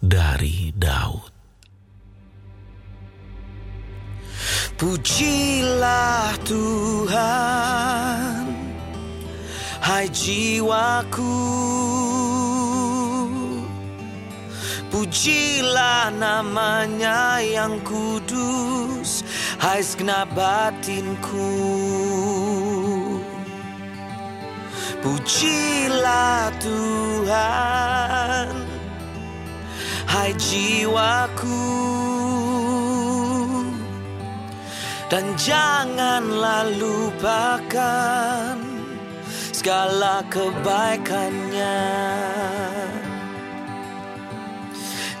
dari Daud. Pujilah Tuhan, hai jiwaku. Pujilah namanya yang kudus, hai segenap batinku. Pujilah Tuhan, hai jiwaku. Dan janganlah lupakan segala kebaikannya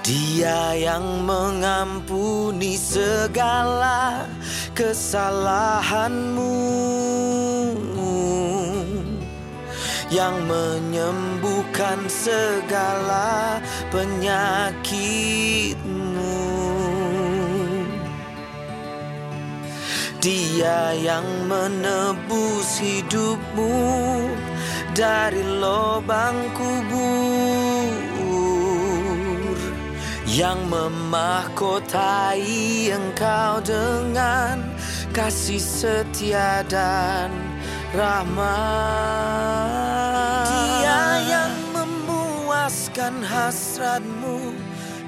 Dia yang mengampuni segala kesalahanmu Yang menyembuhkan segala penyakitmu. Dia yang menebus hidupmu dari lubang kubur Yang memahkotai engkau dengan kasih setia dan rahmat memuaskan hasratmu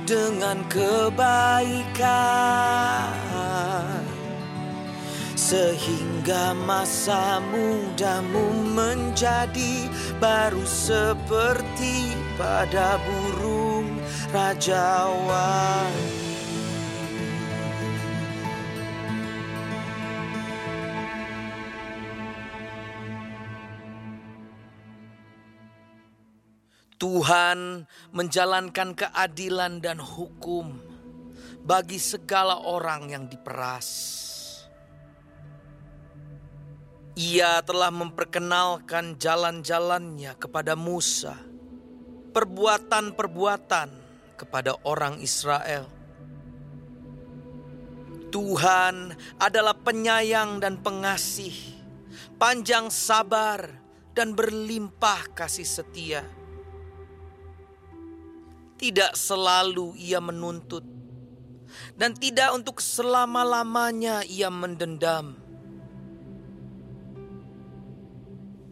dengan kebaikan sehingga masa mudamu menjadi baru seperti pada burung rajawan. Tuhan menjalankan keadilan dan hukum bagi segala orang yang diperas. Ia telah memperkenalkan jalan-jalannya kepada Musa, perbuatan-perbuatan kepada orang Israel. Tuhan adalah penyayang dan pengasih, panjang sabar dan berlimpah kasih setia. Tidak selalu ia menuntut, dan tidak untuk selama-lamanya ia mendendam.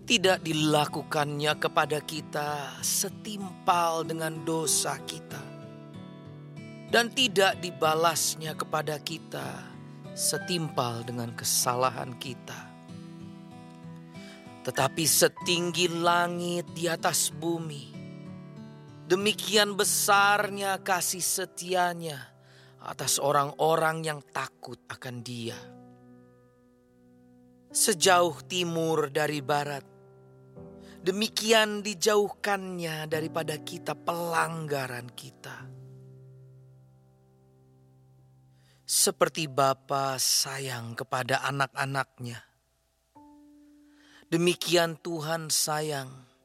Tidak dilakukannya kepada kita setimpal dengan dosa kita, dan tidak dibalasnya kepada kita setimpal dengan kesalahan kita. Tetapi setinggi langit di atas bumi, demikian besarnya kasih setianya atas orang-orang yang takut akan Dia. Sejauh timur dari barat, demikian dijauhkannya daripada kita pelanggaran kita. Seperti Bapa sayang kepada anak-anaknya, demikian Tuhan sayang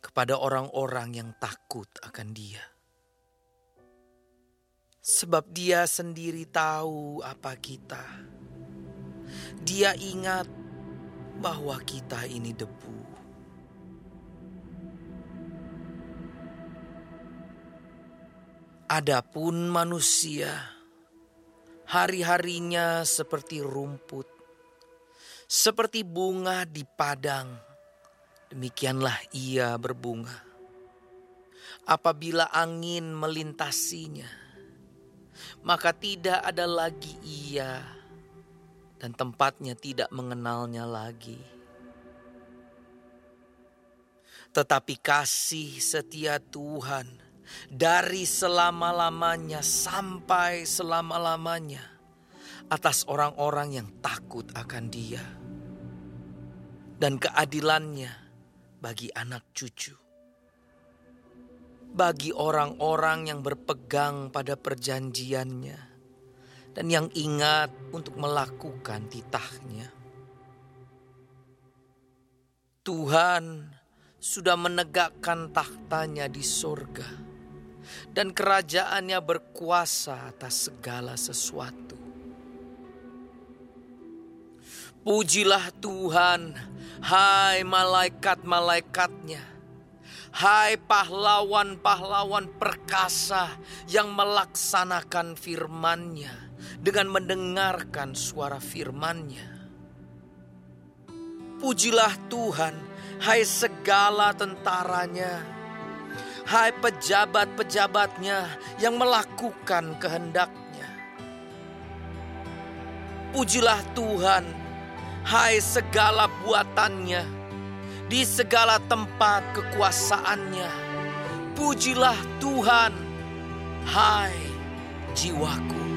kepada orang-orang yang takut akan Dia. Sebab Dia sendiri tahu apa kita. Dia ingat bahwa kita ini debu. Adapun manusia, hari-harinya seperti rumput, seperti bunga di padang, demikianlah ia berbunga. Apabila angin melintasinya, maka tidak ada lagi ia, dan tempatnya tidak mengenalnya lagi. Tetapi kasih setia Tuhan dari selama-lamanya sampai selama-lamanya atas orang-orang yang takut akan Dia, dan keadilannya bagi anak cucu, bagi orang-orang yang berpegang pada perjanjiannya, dan yang ingat untuk melakukan titahnya. Tuhan sudah menegakkan tahtanya di sorga dan kerajaannya berkuasa atas segala sesuatu. Pujilah Tuhan, hai malaikat-malaikatnya, Hai pahlawan-pahlawan perkasa yang melaksanakan firman-Nya dengan mendengarkan suara firman-Nya. Pujilah Tuhan, hai segala tentaranya, hai pejabat-pejabatnya yang melakukan kehendaknya. Pujilah Tuhan, hai segala buatannya, di segala tempat kekuasaannya. Pujilah Tuhan, hai jiwaku.